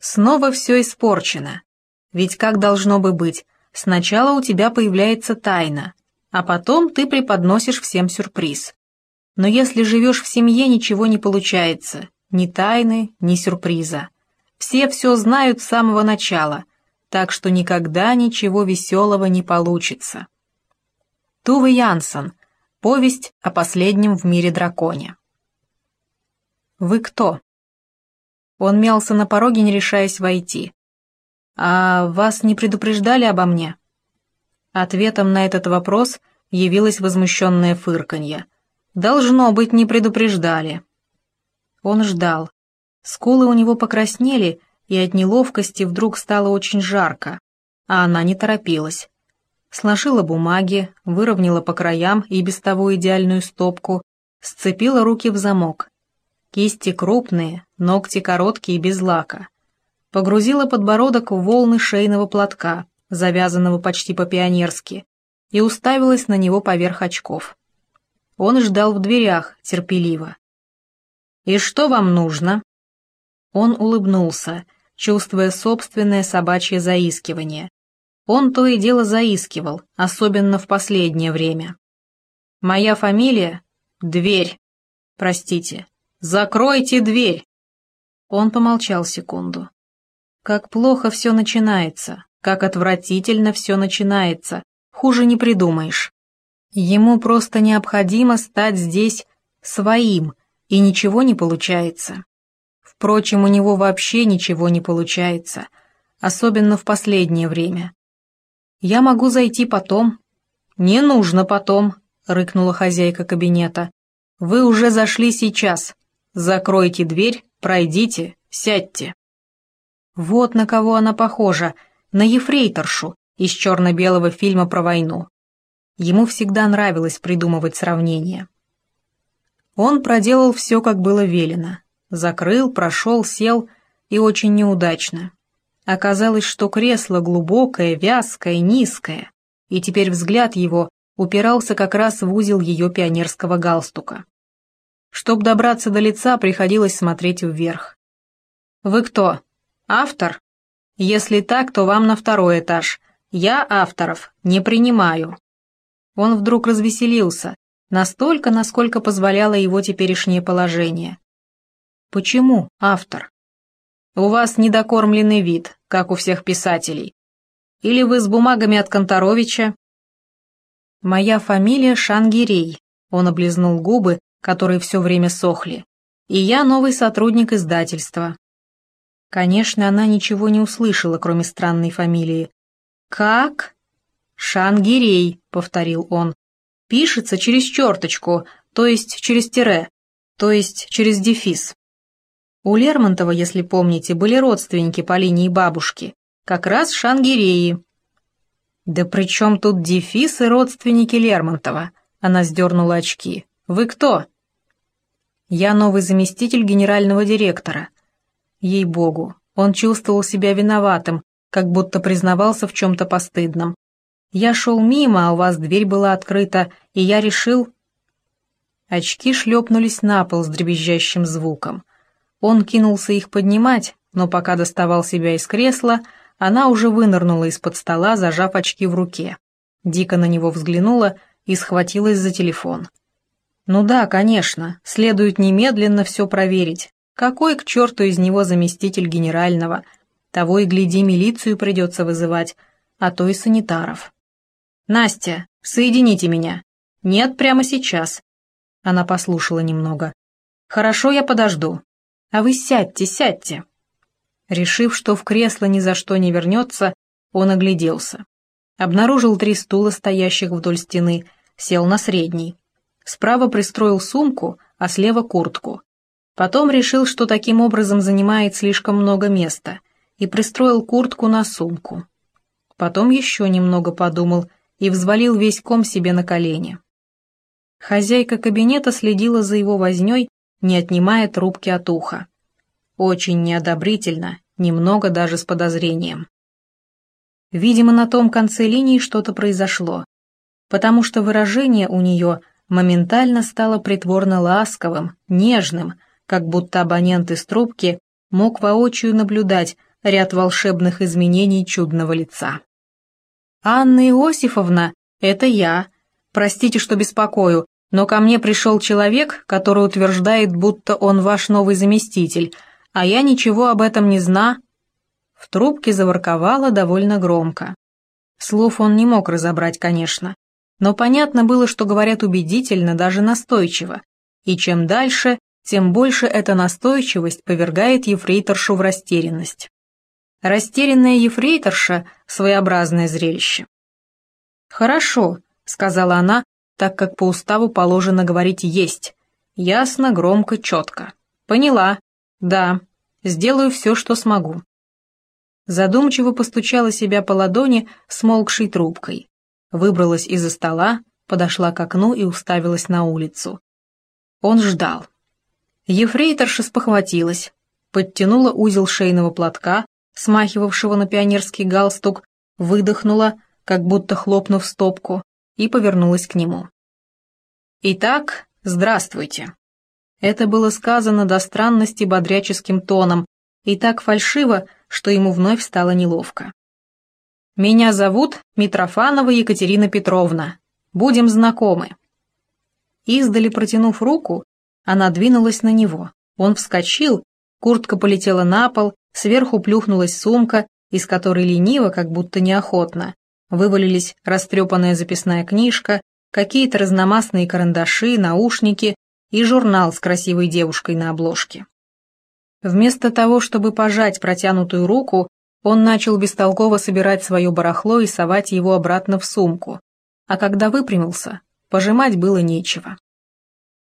Снова все испорчено. Ведь как должно бы быть, сначала у тебя появляется тайна, а потом ты преподносишь всем сюрприз. Но если живешь в семье, ничего не получается, ни тайны, ни сюрприза. Все все знают с самого начала, так что никогда ничего веселого не получится. Туве Янсон. Повесть о последнем в мире драконе. «Вы кто?» Он мялся на пороге, не решаясь войти. «А вас не предупреждали обо мне?» Ответом на этот вопрос явилось возмущенное фырканье. «Должно быть, не предупреждали». Он ждал. Скулы у него покраснели, и от неловкости вдруг стало очень жарко, а она не торопилась. Сложила бумаги, выровняла по краям и без того идеальную стопку, сцепила руки в замок. Кисти крупные, ногти короткие без лака. Погрузила подбородок в волны шейного платка, завязанного почти по-пионерски, и уставилась на него поверх очков. Он ждал в дверях, терпеливо. «И что вам нужно?» Он улыбнулся, чувствуя собственное собачье заискивание. Он то и дело заискивал, особенно в последнее время. «Моя фамилия — Дверь. Простите. Закройте дверь!» Он помолчал секунду. «Как плохо все начинается, как отвратительно все начинается, хуже не придумаешь. Ему просто необходимо стать здесь своим, и ничего не получается. Впрочем, у него вообще ничего не получается, особенно в последнее время. Я могу зайти потом. Не нужно потом, рыкнула хозяйка кабинета. Вы уже зашли сейчас. Закройте дверь, пройдите, сядьте. Вот на кого она похожа, на ефрейторшу из черно-белого фильма про войну. Ему всегда нравилось придумывать сравнения. Он проделал все, как было велено, Закрыл, прошел, сел и очень неудачно. Оказалось, что кресло глубокое, вязкое, низкое, и теперь взгляд его упирался как раз в узел ее пионерского галстука. Чтоб добраться до лица, приходилось смотреть вверх. «Вы кто? Автор? Если так, то вам на второй этаж. Я авторов не принимаю». Он вдруг развеселился, настолько, насколько позволяло его теперешнее положение. Почему автор? У вас недокормленный вид, как у всех писателей. Или вы с бумагами от Конторовича? Моя фамилия Шангирей. Он облизнул губы, которые все время сохли. И я новый сотрудник издательства. Конечно, она ничего не услышала, кроме странной фамилии. «Как?» «Шангирей», — повторил он. «Пишется через черточку, то есть через тире, то есть через дефис. У Лермонтова, если помните, были родственники по линии бабушки, как раз шангиреи. «Да при чем тут дефис и родственники Лермонтова?» Она сдернула очки. «Вы кто?» «Я новый заместитель генерального директора». Ей-богу, он чувствовал себя виноватым, как будто признавался в чем-то постыдном. «Я шел мимо, а у вас дверь была открыта, и я решил...» Очки шлепнулись на пол с дребезжащим звуком. Он кинулся их поднимать, но пока доставал себя из кресла, она уже вынырнула из-под стола, зажав очки в руке. Дико на него взглянула и схватилась за телефон. «Ну да, конечно, следует немедленно все проверить. Какой к черту из него заместитель генерального? Того и гляди, милицию придется вызывать, а то и санитаров». «Настя, соедините меня». «Нет, прямо сейчас». Она послушала немного. «Хорошо, я подожду. А вы сядьте, сядьте!» Решив, что в кресло ни за что не вернется, он огляделся. Обнаружил три стула, стоящих вдоль стены, сел на средний. Справа пристроил сумку, а слева куртку. Потом решил, что таким образом занимает слишком много места, и пристроил куртку на сумку. Потом еще немного подумал и взвалил весь ком себе на колени. Хозяйка кабинета следила за его возней не отнимая трубки от уха. Очень неодобрительно, немного даже с подозрением. Видимо, на том конце линии что-то произошло, потому что выражение у нее моментально стало притворно ласковым, нежным, как будто абонент из трубки мог воочию наблюдать, ряд волшебных изменений чудного лица. «Анна Иосифовна, это я. Простите, что беспокою, но ко мне пришел человек, который утверждает, будто он ваш новый заместитель, а я ничего об этом не зна...» В трубке заворковало довольно громко. Слов он не мог разобрать, конечно, но понятно было, что говорят убедительно, даже настойчиво, и чем дальше, тем больше эта настойчивость повергает ефрейторшу в растерянность. Растерянная ефрейторша — своеобразное зрелище. «Хорошо», — сказала она, так как по уставу положено говорить «есть». Ясно, громко, четко. «Поняла. Да. Сделаю все, что смогу». Задумчиво постучала себя по ладони смолкшей трубкой. Выбралась из-за стола, подошла к окну и уставилась на улицу. Он ждал. Ефрейторша спохватилась, подтянула узел шейного платка, смахивавшего на пионерский галстук, выдохнула, как будто хлопнув стопку, и повернулась к нему. «Итак, здравствуйте». Это было сказано до странности бодряческим тоном и так фальшиво, что ему вновь стало неловко. «Меня зовут Митрофанова Екатерина Петровна. Будем знакомы». Издали протянув руку, она двинулась на него. Он вскочил, куртка полетела на пол, сверху плюхнулась сумка, из которой лениво, как будто неохотно, вывалились растрепанная записная книжка, какие-то разномастные карандаши, наушники и журнал с красивой девушкой на обложке. Вместо того, чтобы пожать протянутую руку, он начал бестолково собирать свое барахло и совать его обратно в сумку, а когда выпрямился, пожимать было нечего.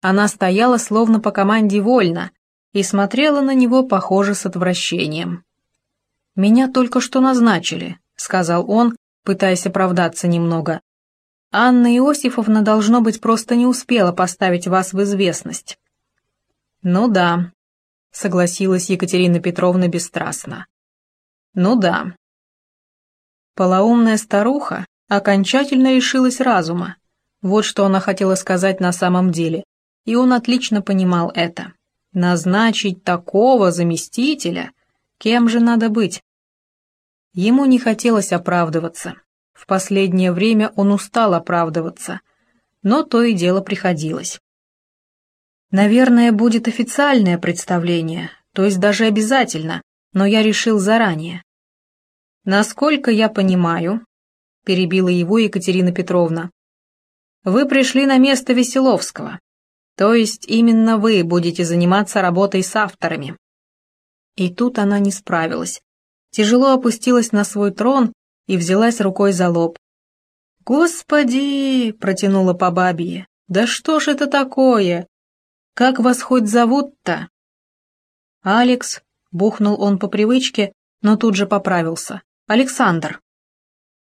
Она стояла словно по команде вольно и смотрела на него, похоже, с отвращением. «Меня только что назначили», — сказал он, пытаясь оправдаться немного. «Анна Иосифовна, должно быть, просто не успела поставить вас в известность». «Ну да», — согласилась Екатерина Петровна бесстрастно. «Ну да». Полоумная старуха окончательно лишилась разума. Вот что она хотела сказать на самом деле, и он отлично понимал это. Назначить такого заместителя, кем же надо быть? Ему не хотелось оправдываться. В последнее время он устал оправдываться, но то и дело приходилось. Наверное, будет официальное представление, то есть даже обязательно, но я решил заранее. Насколько я понимаю, перебила его Екатерина Петровна, вы пришли на место Веселовского, то есть именно вы будете заниматься работой с авторами. И тут она не справилась, тяжело опустилась на свой трон и взялась рукой за лоб. «Господи!» — протянула по бабье. «Да что ж это такое? Как вас хоть зовут-то?» «Алекс», — бухнул он по привычке, но тут же поправился. «Александр».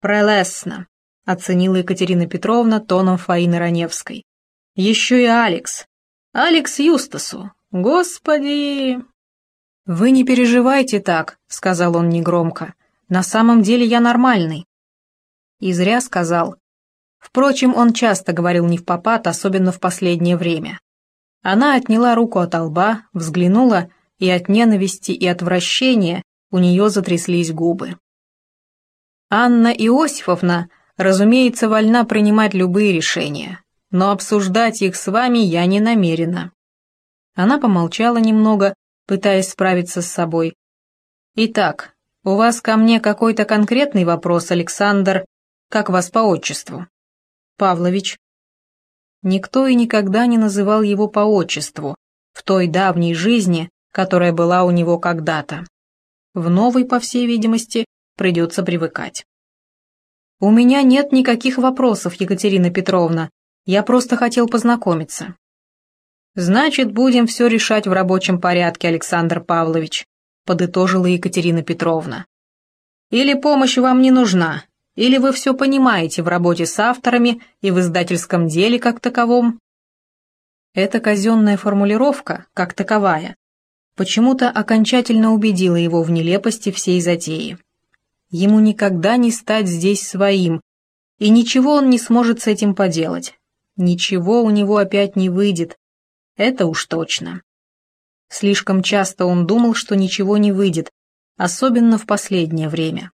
«Прелестно», — оценила Екатерина Петровна тоном Фаины Раневской. «Еще и Алекс. Алекс Юстасу. Господи!» «Вы не переживайте так», — сказал он негромко. «На самом деле я нормальный». И зря сказал. Впрочем, он часто говорил не в попад, особенно в последнее время. Она отняла руку от лба, взглянула, и от ненависти и отвращения у нее затряслись губы. Анна Иосифовна, разумеется, вольна принимать любые решения, но обсуждать их с вами я не намерена. Она помолчала немного, пытаясь справиться с собой. «Итак, у вас ко мне какой-то конкретный вопрос, Александр? Как вас по отчеству?» «Павлович». Никто и никогда не называл его по отчеству, в той давней жизни, которая была у него когда-то. В новой, по всей видимости, придется привыкать. «У меня нет никаких вопросов, Екатерина Петровна. Я просто хотел познакомиться». «Значит, будем все решать в рабочем порядке, Александр Павлович», подытожила Екатерина Петровна. «Или помощь вам не нужна, или вы все понимаете в работе с авторами и в издательском деле как таковом?» Эта казенная формулировка, как таковая, почему-то окончательно убедила его в нелепости всей затеи. Ему никогда не стать здесь своим, и ничего он не сможет с этим поделать. Ничего у него опять не выйдет, это уж точно. Слишком часто он думал, что ничего не выйдет, особенно в последнее время.